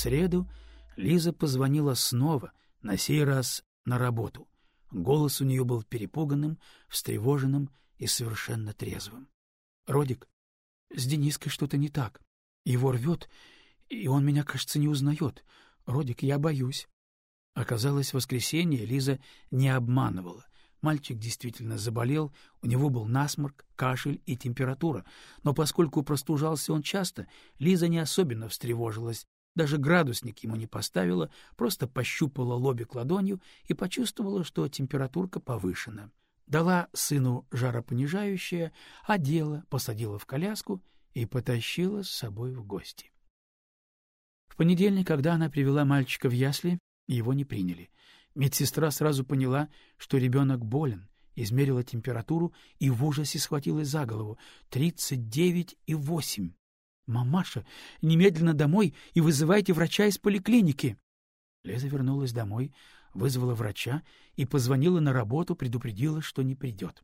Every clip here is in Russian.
среду Лиза позвонила снова, на сей раз на работу. Голос у нее был перепуганным, встревоженным и совершенно трезвым. — Родик, с Дениской что-то не так. Его рвет, и он меня, кажется, не узнает. Родик, я боюсь. Оказалось, в воскресенье Лиза не обманывала. Мальчик действительно заболел, у него был насморк, кашель и температура, но поскольку простужался он часто, Лиза не особенно встревожилась, даже градусник ему не поставила, просто пощупала лобик ладонью и почувствовала, что температурка повышена. Дала сыну жаропонижающее, одела, посадила в коляску и потащила с собой в гости. В понедельник, когда она привела мальчика в ясли, его не приняли. Медсестра сразу поняла, что ребенок болен, измерила температуру и в ужасе схватилась за голову. Тридцать девять и восемь. «Мамаша, немедленно домой и вызывайте врача из поликлиники!» Лиза вернулась домой, вызвала врача и позвонила на работу, предупредила, что не придет.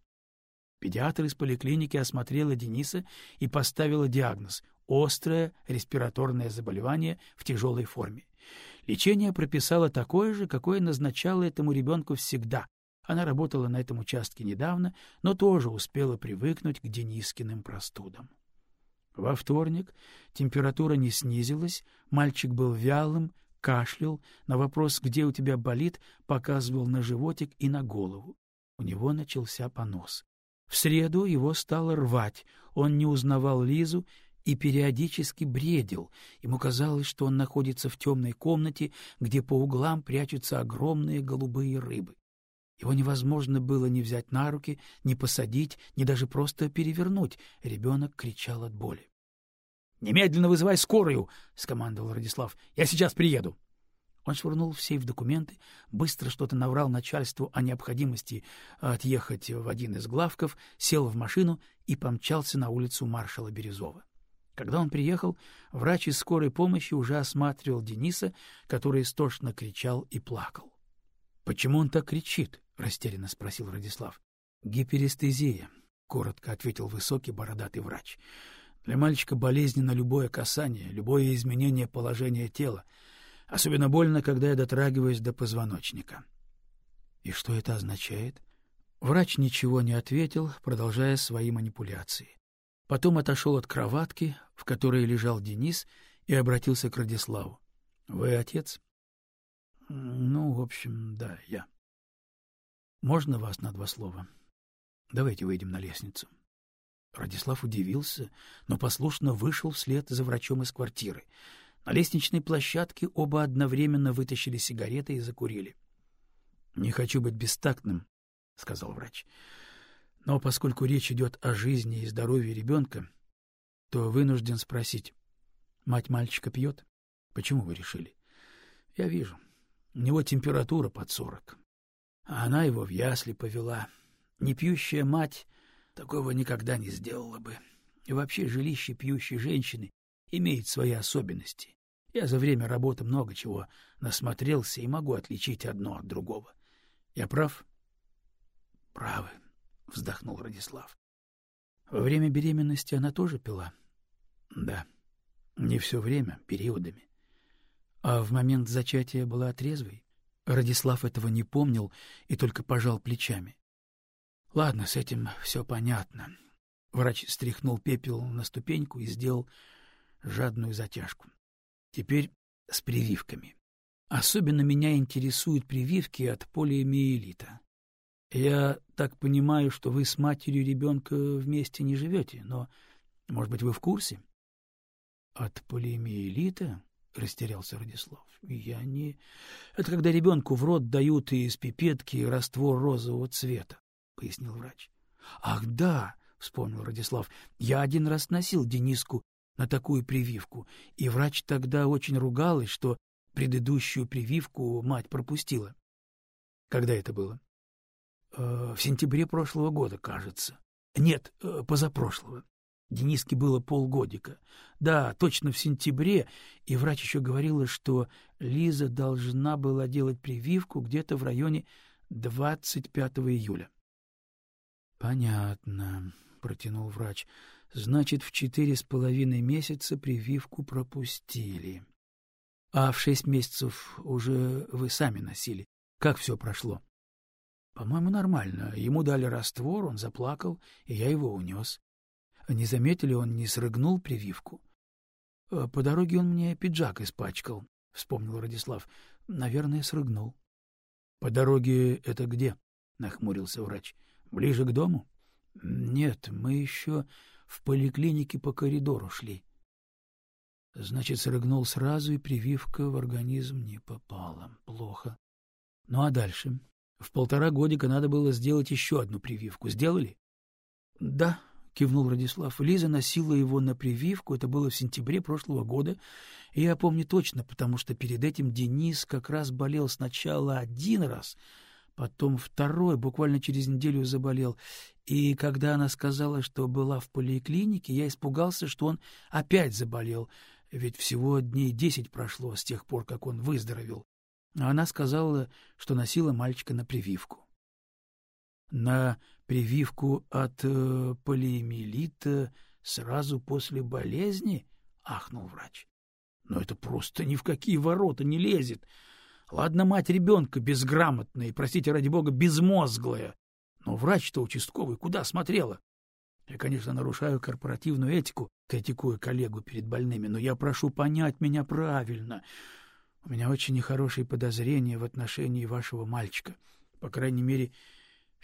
Педиатр из поликлиники осмотрела Дениса и поставила диагноз — острое респираторное заболевание в тяжелой форме. Лечение прописала такое же, какое назначала этому ребенку всегда. Она работала на этом участке недавно, но тоже успела привыкнуть к Денискиным простудам. Во вторник температура не снизилась, мальчик был вялым, кашлял, на вопрос «где у тебя болит?» показывал на животик и на голову. У него начался понос. В среду его стало рвать, он не узнавал Лизу и периодически бредил. Ему казалось, что он находится в темной комнате, где по углам прячутся огромные голубые рыбы. Его невозможно было ни взять на руки, ни посадить, ни даже просто перевернуть. Ребенок кричал от боли. — Немедленно вызывай скорую! — скомандовал Радислав. — Я сейчас приеду. Он швырнул в сейф документы, быстро что-то наврал начальству о необходимости отъехать в один из главков, сел в машину и помчался на улицу маршала Березова. Когда он приехал, врач из скорой помощи уже осматривал Дениса, который истошно кричал и плакал. — Почему он так кричит? — растерянно спросил Радислав. — Гиперестезия, — коротко ответил высокий бородатый врач. — Для мальчика болезненно любое касание, любое изменение положения тела. Особенно больно, когда я дотрагиваюсь до позвоночника. — И что это означает? Врач ничего не ответил, продолжая свои манипуляции. Потом отошел от кроватки, в которой лежал Денис, и обратился к Радиславу. — Вы отец? — Ну, в общем, да, я. — Можно вас на два слова? Давайте выйдем на лестницу. Радислав удивился, но послушно вышел вслед за врачом из квартиры. На лестничной площадке оба одновременно вытащили сигареты и закурили. — Не хочу быть бестактным, — сказал врач. Но поскольку речь идет о жизни и здоровье ребенка, то вынужден спросить. Мать мальчика пьет? Почему вы решили? Я вижу. У него температура под сорок. А она его в ясли повела. Непьющая мать такого никогда не сделала бы. И вообще жилище пьющей женщины имеет свои особенности. Я за время работы много чего насмотрелся и могу отличить одно от другого. Я прав? Правы. — вздохнул Радислав. — Во время беременности она тоже пила? — Да. Не все время, периодами. А в момент зачатия была трезвой? Радислав этого не помнил и только пожал плечами. — Ладно, с этим все понятно. Врач стряхнул пепел на ступеньку и сделал жадную затяжку. Теперь с прививками. Особенно меня интересуют прививки от полиомиелита. Я так понимаю, что вы с матерью ребенка вместе не живете, но, может быть, вы в курсе? — От полиомиелита? — растерялся Радислав. — Я не... Это когда ребенку в рот дают из пипетки раствор розового цвета, — пояснил врач. — Ах, да! — вспомнил Радислав. — Я один раз носил Дениску на такую прививку, и врач тогда очень ругалась, что предыдущую прививку мать пропустила. — Когда это было? Э, в сентябре прошлого года, кажется. Нет, э, позапрошлого. Дениске было полгодика. Да, точно в сентябре, и врач еще говорила, что Лиза должна была делать прививку где-то в районе 25 июля. — Понятно, — протянул врач. — Значит, в четыре с половиной месяца прививку пропустили. — А в шесть месяцев уже вы сами носили. Как все прошло? — По-моему, нормально. Ему дали раствор, он заплакал, и я его унес. Не заметили, он не срыгнул прививку. — По дороге он мне пиджак испачкал, — вспомнил Радислав. — Наверное, срыгнул. — По дороге это где? — нахмурился врач. — Ближе к дому? — Нет, мы еще в поликлинике по коридору шли. Значит, срыгнул сразу, и прививка в организм не попала. Плохо. Ну а дальше? В полтора годика надо было сделать еще одну прививку. Сделали? — Да, кивнул Радислав. Лиза носила его на прививку, это было в сентябре прошлого года, и я помню точно, потому что перед этим Денис как раз болел сначала один раз, потом второй, буквально через неделю заболел. И когда она сказала, что была в поликлинике, я испугался, что он опять заболел, ведь всего дней десять прошло с тех пор, как он выздоровел. А она сказала, что носила мальчика на прививку. На прививку от э, полиэмилита сразу после болезни? — ахнул врач. — Но это просто ни в какие ворота не лезет. Ладно, мать ребенка безграмотная простите ради бога, безмозглая. Но врач-то участковый куда смотрела? Я, конечно, нарушаю корпоративную этику, критикуя коллегу перед больными, но я прошу понять меня правильно. У меня очень нехорошие подозрения в отношении вашего мальчика. По крайней мере,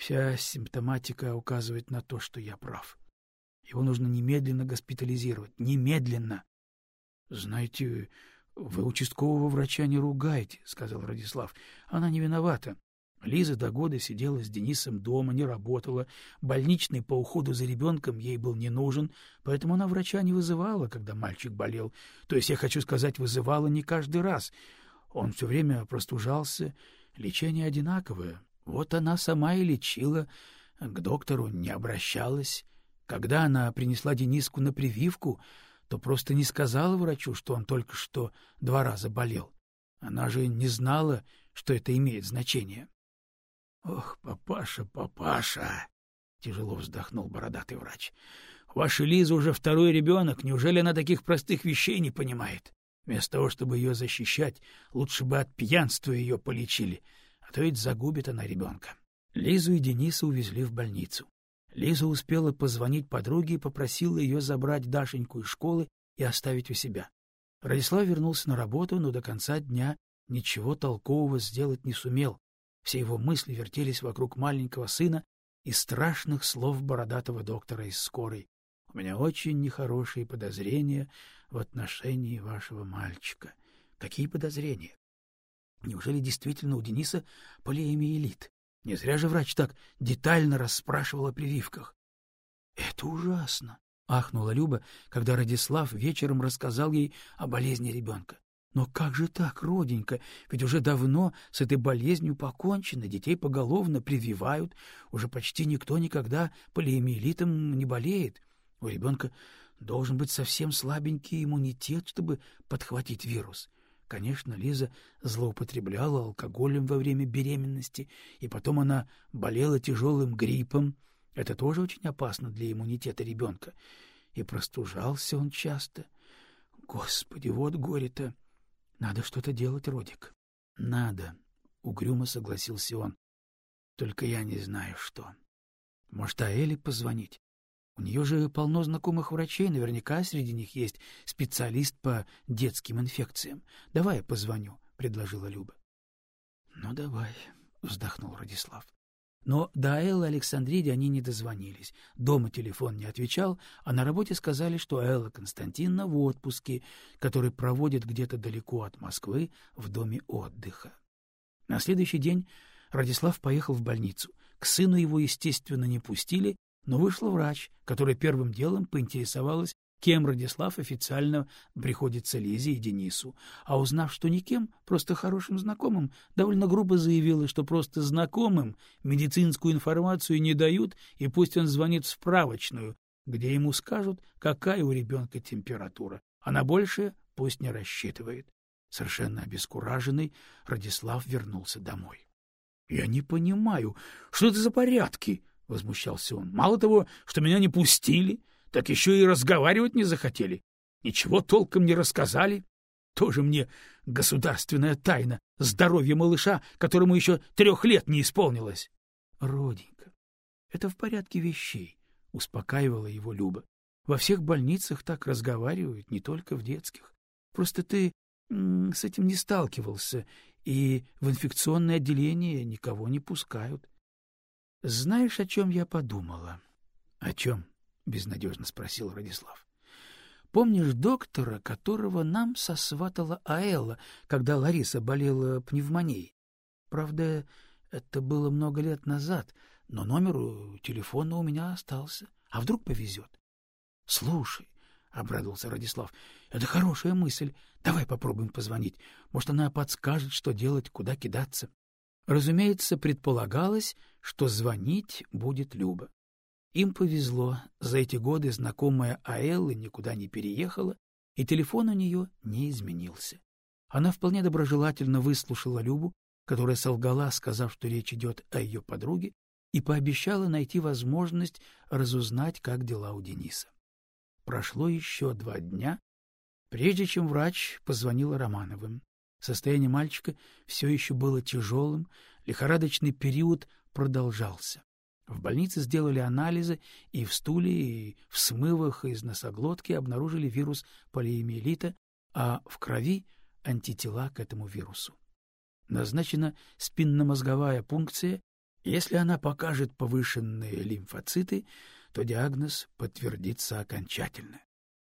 Вся симптоматика указывает на то, что я прав. Его нужно немедленно госпитализировать. Немедленно! — Знаете, вы участкового врача не ругайте, — сказал Радислав. — Она не виновата. Лиза до года сидела с Денисом дома, не работала. Больничный по уходу за ребенком ей был не нужен, поэтому она врача не вызывала, когда мальчик болел. То есть, я хочу сказать, вызывала не каждый раз. Он все время простужался. Лечение одинаковое. Вот она сама и лечила, к доктору не обращалась. Когда она принесла Дениску на прививку, то просто не сказала врачу, что он только что два раза болел. Она же не знала, что это имеет значение. — Ох, папаша, папаша! — тяжело вздохнул бородатый врач. — Ваша Лиза уже второй ребенок, неужели она таких простых вещей не понимает? Вместо того, чтобы ее защищать, лучше бы от пьянства ее полечили — а то ведь загубит она ребенка. Лизу и Дениса увезли в больницу. Лиза успела позвонить подруге и попросила ее забрать Дашеньку из школы и оставить у себя. Радислав вернулся на работу, но до конца дня ничего толкового сделать не сумел. Все его мысли вертелись вокруг маленького сына и страшных слов бородатого доктора из скорой. У меня очень нехорошие подозрения в отношении вашего мальчика. Какие подозрения? Неужели действительно у Дениса полиэмиелит? Не зря же врач так детально расспрашивал о прививках. — Это ужасно! — ахнула Люба, когда Радислав вечером рассказал ей о болезни ребенка. — Но как же так, роденька? Ведь уже давно с этой болезнью покончено, детей поголовно прививают, уже почти никто никогда полиэмиелитом не болеет. У ребенка должен быть совсем слабенький иммунитет, чтобы подхватить вирус. — Конечно, Лиза злоупотребляла алкоголем во время беременности, и потом она болела тяжелым гриппом. Это тоже очень опасно для иммунитета ребенка. И простужался он часто. Господи, вот горе-то! Надо что-то делать, Родик. — Надо, — угрюмо согласился он. — Только я не знаю, что. Может, Аэле позвонить? У нее же полно знакомых врачей, наверняка среди них есть специалист по детским инфекциям. Давай я позвоню, — предложила Люба. — Ну, давай, — вздохнул Радислав. Но до Эллы Александриди они не дозвонились. Дома телефон не отвечал, а на работе сказали, что Элла Константиновна в отпуске, который проводит где-то далеко от Москвы в доме отдыха. На следующий день Радислав поехал в больницу. К сыну его, естественно, не пустили, но вышла врач, которая первым делом поинтересовалась, кем Радислав официально приходится Лизе и Денису, а узнав, что никем, просто хорошим знакомым, довольно грубо заявила, что просто знакомым медицинскую информацию не дают, и пусть он звонит в справочную, где ему скажут, какая у ребенка температура, а на большее пусть не рассчитывает. Совершенно обескураженный, Радислав вернулся домой. — Я не понимаю, что это за порядки? — возмущался он. — Мало того, что меня не пустили, так еще и разговаривать не захотели. Ничего толком не рассказали. Тоже мне государственная тайна, здоровье малыша, которому еще трех лет не исполнилось. — Роденька, это в порядке вещей, — успокаивала его Люба. — Во всех больницах так разговаривают, не только в детских. Просто ты с этим не сталкивался, и в инфекционное отделение никого не пускают. Знаешь, о чем я подумала? — О чем? — безнадежно спросил Радислав. — Помнишь доктора, которого нам сосватала Аэлла, когда Лариса болела пневмонией? Правда, это было много лет назад, но номер телефона у меня остался. А вдруг повезет? — Слушай, — обрадовался Радислав, — это хорошая мысль. Давай попробуем позвонить. Может, она подскажет, что делать, куда кидаться. Разумеется, предполагалось, что звонить будет Люба. Им повезло, за эти годы знакомая Аэллы никуда не переехала, и телефон у нее не изменился. Она вполне доброжелательно выслушала Любу, которая солгала, сказав, что речь идет о ее подруге, и пообещала найти возможность разузнать, как дела у Дениса. Прошло еще два дня, прежде чем врач позвонила Романовым. Состояние мальчика все еще было тяжелым, лихорадочный период продолжался. В больнице сделали анализы, и в стуле, и в смывах из носоглотки обнаружили вирус полиэмиелита, а в крови — антитела к этому вирусу. Назначена спинномозговая пункция. Если она покажет повышенные лимфоциты, то диагноз подтвердится окончательно.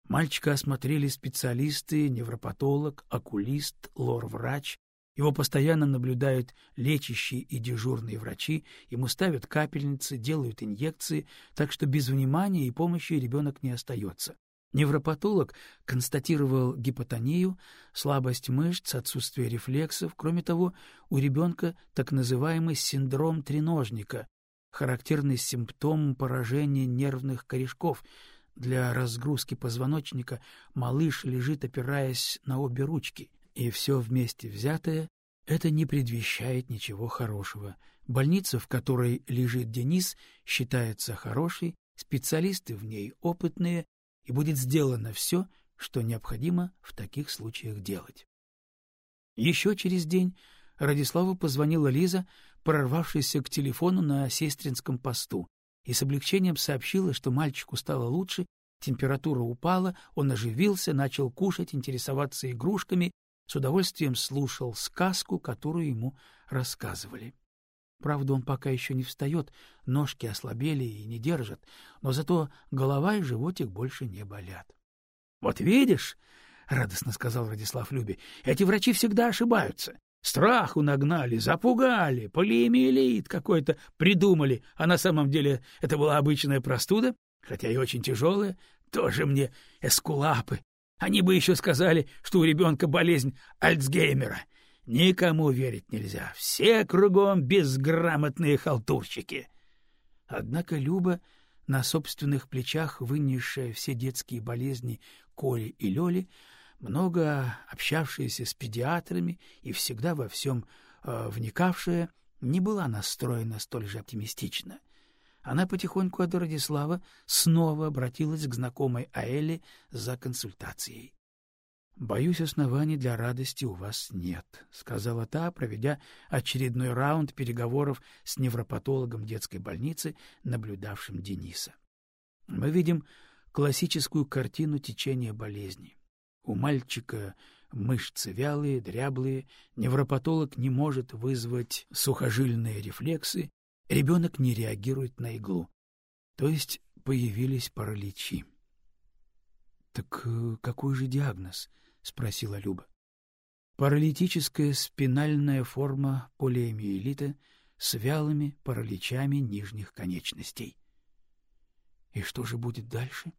Мальчика осмотрели специалисты, невропатолог, окулист, лор-врач, его постоянно наблюдают лечащие и дежурные врачи, ему ставят капельницы, делают инъекции, так что без внимания и помощи ребенок не остается. Невропатолог констатировал гипотонию, слабость мышц, отсутствие рефлексов. Кроме того, у ребенка так называемый синдром треножника, характерный симптом поражения нервных корешков. Для разгрузки позвоночника малыш лежит, опираясь на обе ручки и все вместе взятое это не предвещает ничего хорошего. Больница, в которой лежит Денис, считается хорошей, специалисты в ней опытные, и будет сделано все, что необходимо в таких случаях делать. Еще через день Радиславу позвонила Лиза, прорвавшаяся к телефону на сестринском посту, и с облегчением сообщила, что мальчику стало лучше, температура упала, он оживился, начал кушать, интересоваться игрушками с удовольствием слушал сказку, которую ему рассказывали. Правда, он пока еще не встает, ножки ослабели и не держат, но зато голова и животик больше не болят. — Вот видишь, — радостно сказал Радислав Любе, — эти врачи всегда ошибаются. Страху нагнали, запугали, полиэмиелит какой-то придумали, а на самом деле это была обычная простуда, хотя и очень тяжелая, тоже мне эскулапы, они бы еще сказали, что у ребенка болезнь Альцгеймера. Никому верить нельзя. Все кругом безграмотные халтурщики. Однако Люба, на собственных плечах вынесшая все детские болезни Коли и Лёли, много общавшаяся с педиатрами и всегда во всем э, вникавшая, не была настроена столь же оптимистично — она потихоньку от Радислава снова обратилась к знакомой Аэле за консультацией. — Боюсь, оснований для радости у вас нет, — сказала та, проведя очередной раунд переговоров с невропатологом детской больницы, наблюдавшим Дениса. Мы видим классическую картину течения болезни. У мальчика мышцы вялые, дряблые, невропатолог не может вызвать сухожильные рефлексы, Ребенок не реагирует на иглу. То есть появились параличи. — Так э, какой же диагноз? — спросила Люба. — Паралитическая спинальная форма полиомиелита с вялыми параличами нижних конечностей. И что же будет дальше?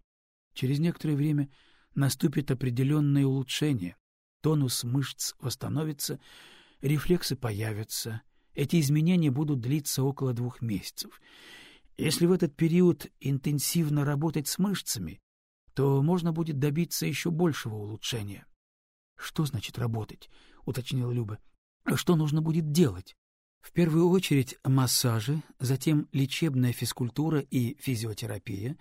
Через некоторое время наступит определенное улучшение. Тонус мышц восстановится, рефлексы появятся — эти изменения будут длиться около двух месяцев. Если в этот период интенсивно работать с мышцами, то можно будет добиться еще большего улучшения. — Что значит работать? — уточнила Люба. — Что нужно будет делать? В первую очередь массажи, затем лечебная физкультура и физиотерапия,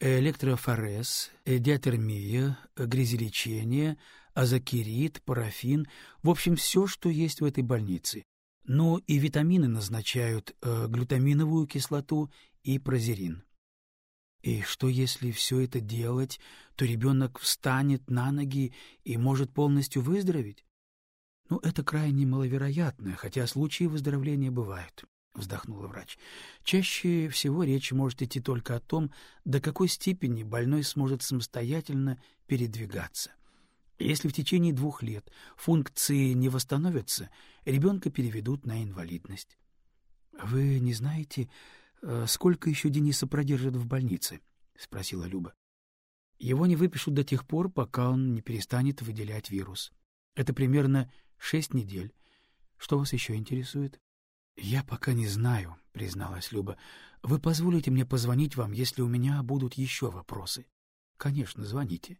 электрофорез, диатермия, грязелечение, азокерит, парафин, в общем, все, что есть в этой больнице. Ну и витамины назначают, э, глютаминовую кислоту и прозерин. И что если все это делать, то ребенок встанет на ноги и может полностью выздороветь? Ну, это крайне маловероятно, хотя случаи выздоровления бывают, — вздохнула врач. Чаще всего речь может идти только о том, до какой степени больной сможет самостоятельно передвигаться. Если в течение двух лет функции не восстановятся, ребенка переведут на инвалидность. — Вы не знаете, э, сколько еще Дениса продержат в больнице? — спросила Люба. — Его не выпишут до тех пор, пока он не перестанет выделять вирус. Это примерно Шесть недель. Что вас еще интересует? — Я пока не знаю, — призналась Люба. — Вы позволите мне позвонить вам, если у меня будут еще вопросы? — Конечно, звоните.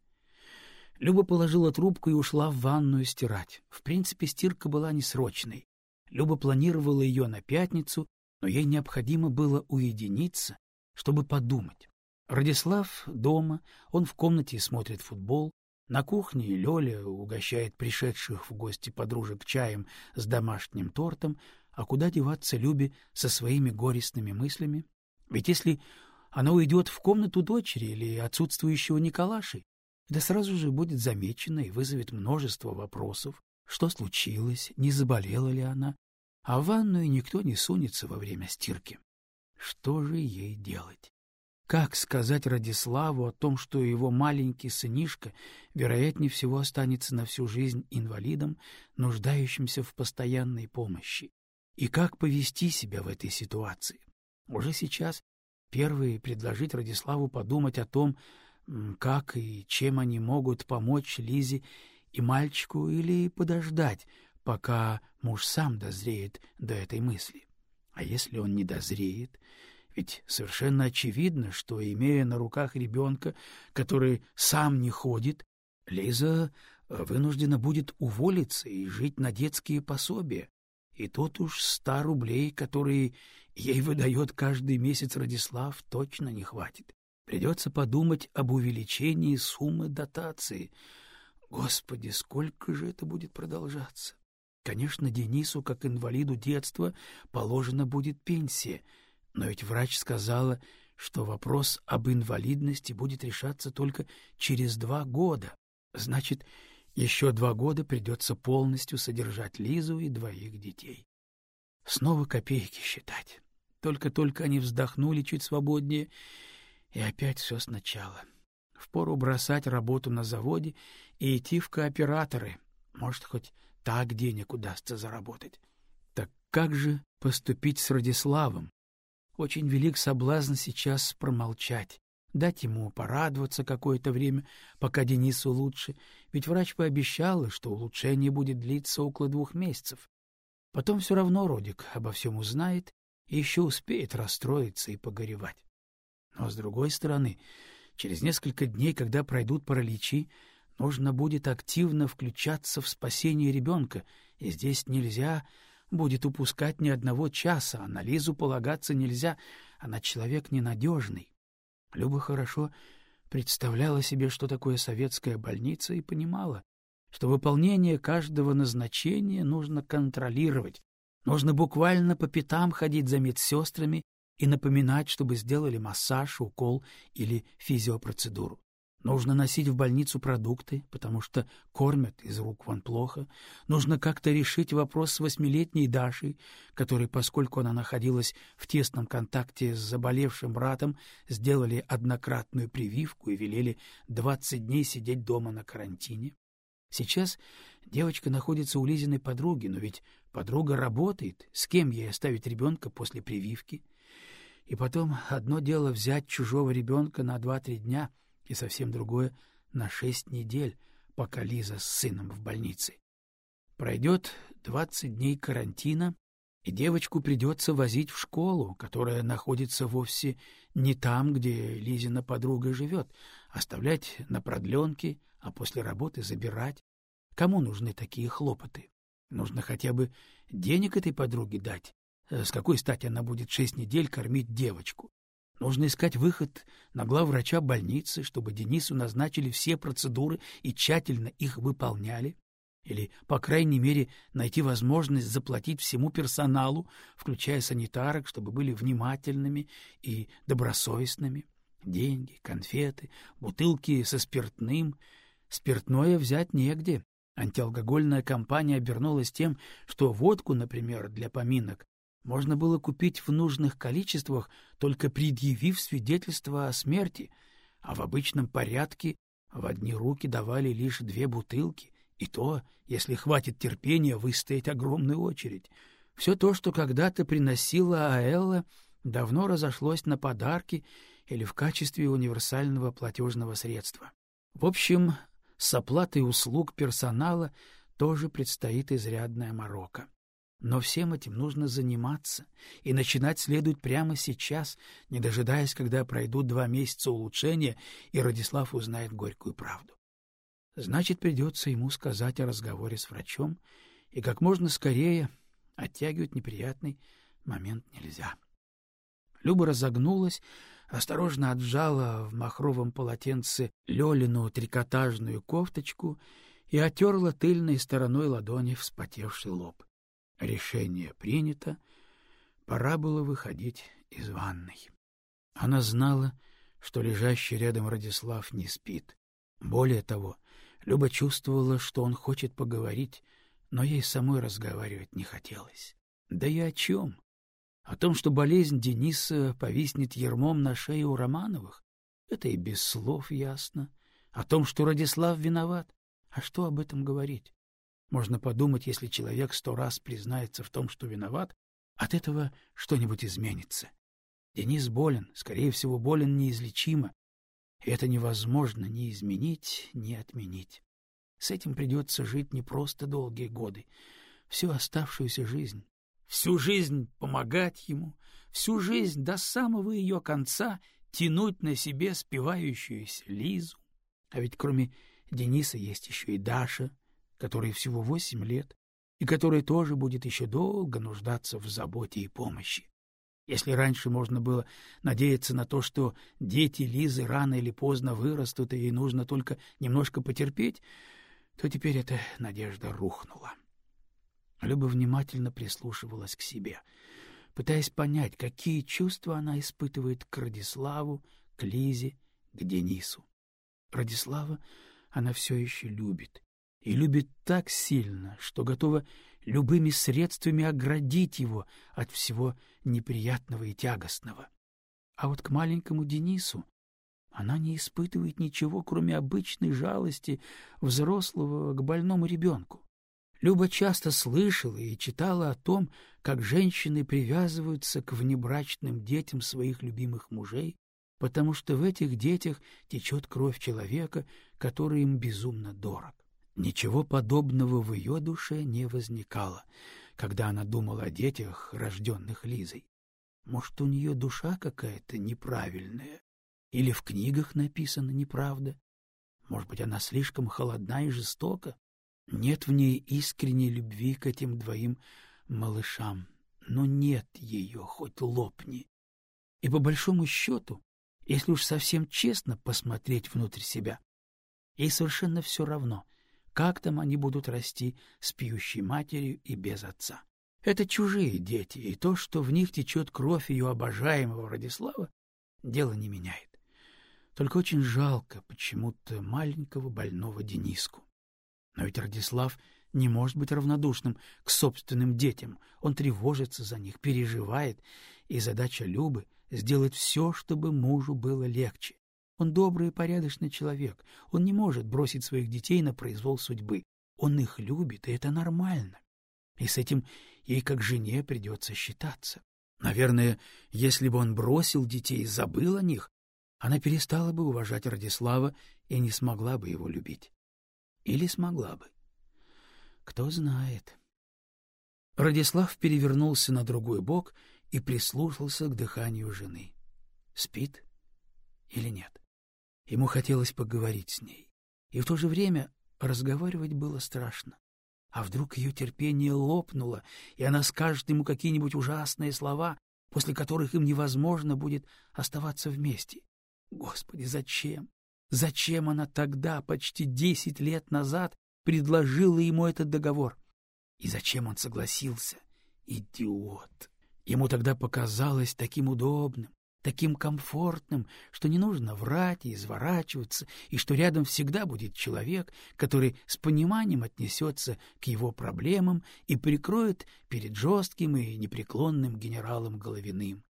Люба положила трубку и ушла в ванную стирать. В принципе, стирка была несрочной. Люба планировала ее на пятницу, но ей необходимо было уединиться, чтобы подумать. Радислав дома, он в комнате смотрит футбол, на кухне Лёля угощает пришедших в гости подружек чаем с домашним тортом, а куда деваться Любе со своими горестными мыслями? Ведь если она уйдет в комнату дочери или отсутствующего Николаши, это сразу же будет замечено и вызовет множество вопросов. Что случилось, не заболела ли она? А в ванную никто не сунется во время стирки. Что же ей делать? Как сказать Радиславу о том, что его маленький сынишка, вероятнее всего, останется на всю жизнь инвалидом, нуждающимся в постоянной помощи? И как повести себя в этой ситуации? Уже сейчас первые предложить Радиславу подумать о том, как и чем они могут помочь Лизе и мальчику, или подождать, пока муж сам дозреет до этой мысли. А если он не дозреет, ведь совершенно очевидно, что, имея на руках ребенка, который сам не ходит, Лиза э, вынуждена будет уволиться и жить на детские пособия. И тут уж ста рублей, которые ей выдает каждый месяц Радислав, точно не хватит. Придется подумать об увеличении суммы дотации. Господи, сколько же это будет продолжаться? Конечно, Денису, как инвалиду детства, положена будет пенсия — но ведь врач сказала, что вопрос об инвалидности будет решаться только через два года. Значит, еще два года придется полностью содержать Лизу и двоих детей. Снова копейки считать. Только-только они вздохнули чуть свободнее, и опять все сначала. Впору бросать работу на заводе и идти в кооператоры. Может, хоть так денег удастся заработать. Так как же поступить с Радиславом? Очень велик соблазн сейчас промолчать, дать ему порадоваться какое-то время, пока Денису лучше, ведь врач пообещал, что улучшение будет длиться около двух месяцев. Потом все равно Родик обо всем узнает и еще успеет расстроиться и погоревать. Но, с другой стороны, через несколько дней, когда пройдут параличи, нужно будет активно включаться в спасение ребенка, и здесь нельзя будет упускать ни одного часа, а на Лизу полагаться нельзя, она человек ненадежный. Люба хорошо представляла себе, что такое советская больница, и понимала, что выполнение каждого назначения нужно контролировать, нужно буквально по пятам ходить за медсестрами и напоминать, чтобы сделали массаж, укол или физиопроцедуру. Нужно носить в больницу продукты, потому что кормят из рук вон плохо. Нужно как-то решить вопрос с восьмилетней Дашей, которой, поскольку она находилась в тесном контакте с заболевшим братом, сделали однократную прививку и велели двадцать дней сидеть дома на карантине. Сейчас девочка находится у Лизиной подруги, но ведь подруга работает, с кем ей оставить ребенка после прививки? И потом одно дело взять чужого ребенка на два-три дня — и совсем другое на шесть недель, пока Лиза с сыном в больнице. Пройдет двадцать дней карантина, и девочку придется возить в школу, которая находится вовсе не там, где Лизина подруга живет, оставлять на продленке, а после работы забирать. Кому нужны такие хлопоты? Нужно хотя бы денег этой подруге дать. С какой стати она будет шесть недель кормить девочку? Нужно искать выход на главврача больницы, чтобы Денису назначили все процедуры и тщательно их выполняли. Или, по крайней мере, найти возможность заплатить всему персоналу, включая санитарок, чтобы были внимательными и добросовестными. Деньги, конфеты, бутылки со спиртным. Спиртное взять негде. Антиалкогольная компания обернулась тем, что водку, например, для поминок можно было купить в нужных количествах, только предъявив свидетельство о смерти, а в обычном порядке в одни руки давали лишь две бутылки, и то, если хватит терпения выстоять огромную очередь. Все то, что когда-то приносила Аэлла, давно разошлось на подарки или в качестве универсального платежного средства. В общем, с оплатой услуг персонала тоже предстоит изрядная морока. Но всем этим нужно заниматься, и начинать следует прямо сейчас, не дожидаясь, когда пройдут два месяца улучшения, и Радислав узнает горькую правду. Значит, придется ему сказать о разговоре с врачом, и как можно скорее оттягивать неприятный момент нельзя. Люба разогнулась, осторожно отжала в махровом полотенце Лёлину трикотажную кофточку и отерла тыльной стороной ладони вспотевший лоб. Решение принято, пора было выходить из ванной. Она знала, что лежащий рядом Радислав не спит. Более того, Люба чувствовала, что он хочет поговорить, но ей самой разговаривать не хотелось. Да и о чем? О том, что болезнь Дениса повиснет ермом на шее у Романовых? Это и без слов ясно. О том, что Радислав виноват? А что об этом говорить? Можно подумать, если человек сто раз признается в том, что виноват, от этого что-нибудь изменится. Денис болен, скорее всего, болен неизлечимо, и это невозможно ни изменить, ни отменить. С этим придется жить не просто долгие годы, всю оставшуюся жизнь. Всю жизнь помогать ему, всю жизнь до самого ее конца тянуть на себе спивающуюся Лизу. А ведь кроме Дениса есть еще и Даша — которой всего восемь лет, и которая тоже будет еще долго нуждаться в заботе и помощи. Если раньше можно было надеяться на то, что дети Лизы рано или поздно вырастут, и нужно только немножко потерпеть, то теперь эта надежда рухнула. Люба внимательно прислушивалась к себе, пытаясь понять, какие чувства она испытывает к Радиславу, к Лизе, к Денису. Радислава она все еще любит, и любит так сильно, что готова любыми средствами оградить его от всего неприятного и тягостного. А вот к маленькому Денису она не испытывает ничего, кроме обычной жалости взрослого к больному ребенку. Люба часто слышала и читала о том, как женщины привязываются к внебрачным детям своих любимых мужей, потому что в этих детях течет кровь человека, который им безумно дорог. Ничего подобного в ее душе не возникало, когда она думала о детях, рожденных Лизой. Может, у нее душа какая-то неправильная? Или в книгах написана неправда? Может быть, она слишком холодна и жестока? Нет в ней искренней любви к этим двоим малышам. Но нет ее, хоть лопни. И по большому счету, если уж совсем честно посмотреть внутрь себя, ей совершенно все равно — как там они будут расти с пьющей матерью и без отца? Это чужие дети, и то, что в них течет кровь ее обожаемого Радислава, дело не меняет. Только очень жалко почему-то маленького больного Дениску. Но ведь Радислав не может быть равнодушным к собственным детям. Он тревожится за них, переживает, и задача Любы — сделать все, чтобы мужу было легче. Он добрый и порядочный человек. Он не может бросить своих детей на произвол судьбы. Он их любит, и это нормально. И с этим ей как жене придется считаться. Наверное, если бы он бросил детей и забыл о них, она перестала бы уважать Радислава и не смогла бы его любить. Или смогла бы. Кто знает. Радислав перевернулся на другой бок и прислушался к дыханию жены. Спит или нет? Ему хотелось поговорить с ней. И в то же время разговаривать было страшно. А вдруг ее терпение лопнуло, и она скажет ему какие-нибудь ужасные слова, после которых им невозможно будет оставаться вместе. Господи, зачем? Зачем она тогда, почти десять лет назад, предложила ему этот договор? И зачем он согласился? Идиот! Ему тогда показалось таким удобным, таким комфортным, что не нужно врать и изворачиваться, и что рядом всегда будет человек, который с пониманием отнесется к его проблемам и прикроет перед жестким и непреклонным генералом Головиным.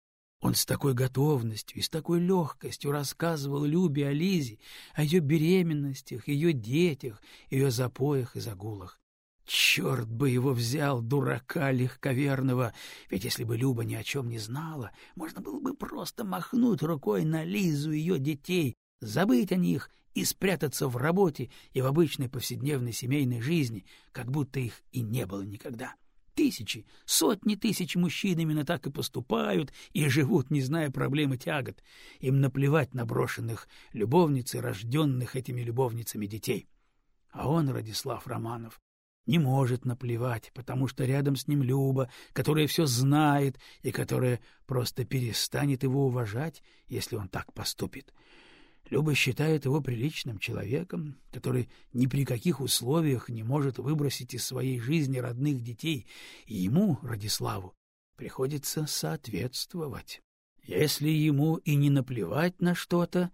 Он с такой готовностью и с такой легкостью рассказывал Любе о Лизе, о ее беременностях, ее детях, ее запоях и загулах. Черт бы его взял, дурака легковерного! Ведь если бы Люба ни о чем не знала, можно было бы просто махнуть рукой на Лизу и ее детей, забыть о них и спрятаться в работе и в обычной повседневной семейной жизни, как будто их и не было никогда. Тысячи, сотни тысяч мужчин именно так и поступают и живут, не зная проблем и тягот. Им наплевать на брошенных любовниц и рожденных этими любовницами детей. А он, Радислав Романов, не может наплевать, потому что рядом с ним Люба, которая все знает и которая просто перестанет его уважать, если он так поступит. Люба считает его приличным человеком, который ни при каких условиях не может выбросить из своей жизни родных детей, и ему, Радиславу, приходится соответствовать. Если ему и не наплевать на что-то,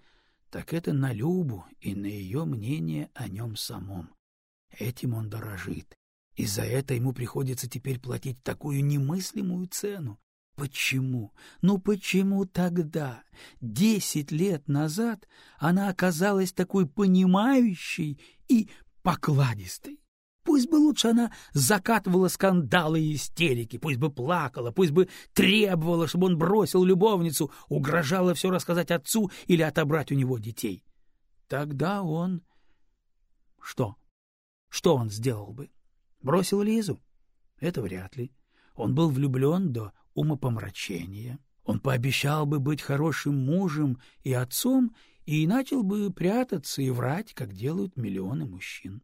так это на Любу и на ее мнение о нем самом. Этим он дорожит, и за это ему приходится теперь платить такую немыслимую цену. Почему? Ну почему тогда, десять лет назад, она оказалась такой понимающей и покладистой? Пусть бы лучше она закатывала скандалы и истерики, пусть бы плакала, пусть бы требовала, чтобы он бросил любовницу, угрожала все рассказать отцу или отобрать у него детей. Тогда он... Что? Что он сделал бы? Бросил Лизу? Это вряд ли. Он был влюблен до умопомрачения. Он пообещал бы быть хорошим мужем и отцом и начал бы прятаться и врать, как делают миллионы мужчин.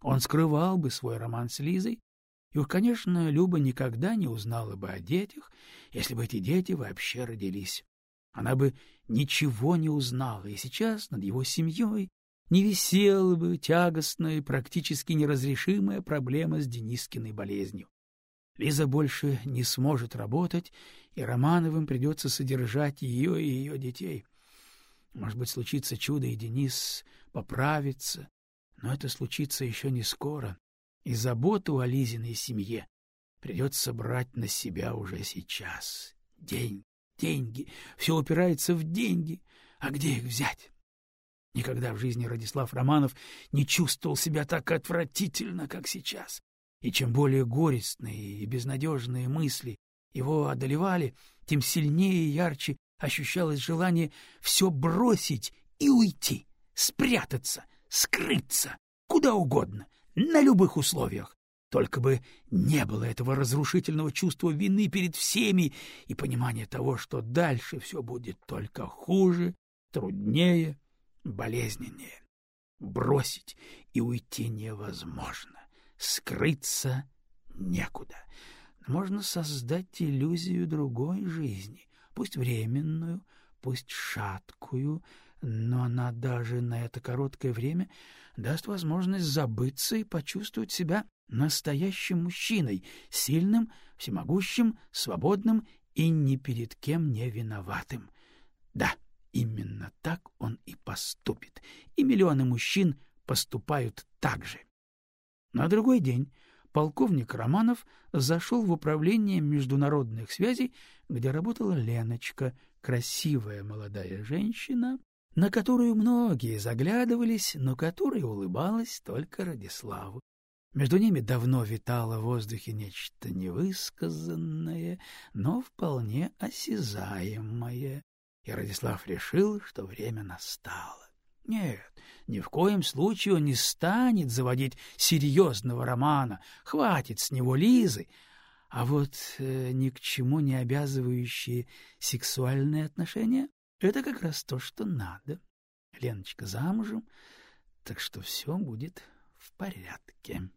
Он скрывал бы свой роман с Лизой, и уж, конечно, Люба никогда не узнала бы о детях, если бы эти дети вообще родились. Она бы ничего не узнала, и сейчас над его семьей не висела бы тягостная и практически неразрешимая проблема с Денискиной болезнью. Лиза больше не сможет работать, и Романовым придется содержать ее и ее детей. Может быть, случится чудо, и Денис поправится, но это случится еще не скоро, и заботу о Лизиной семье придется брать на себя уже сейчас. Деньги, деньги, все упирается в деньги, а где их взять? Никогда в жизни Радислав Романов не чувствовал себя так отвратительно, как сейчас. И чем более горестные и безнадежные мысли его одолевали, тем сильнее и ярче ощущалось желание все бросить и уйти, спрятаться, скрыться, куда угодно, на любых условиях. Только бы не было этого разрушительного чувства вины перед всеми и понимания того, что дальше все будет только хуже, труднее болезненнее. Бросить и уйти невозможно, скрыться некуда. Можно создать иллюзию другой жизни, пусть временную, пусть шаткую, но она даже на это короткое время даст возможность забыться и почувствовать себя настоящим мужчиной, сильным, всемогущим, свободным и ни перед кем не виноватым. Да, Именно так он и поступит, и миллионы мужчин поступают так же. На другой день полковник Романов зашел в управление международных связей, где работала Леночка, красивая молодая женщина, на которую многие заглядывались, но которая улыбалась только Радиславу. Между ними давно витало в воздухе нечто невысказанное, но вполне осязаемое и Радислав решил, что время настало. Нет, ни в коем случае он не станет заводить серьезного романа, хватит с него Лизы, а вот э, ни к чему не обязывающие сексуальные отношения — это как раз то, что надо. Леночка замужем, так что все будет в порядке.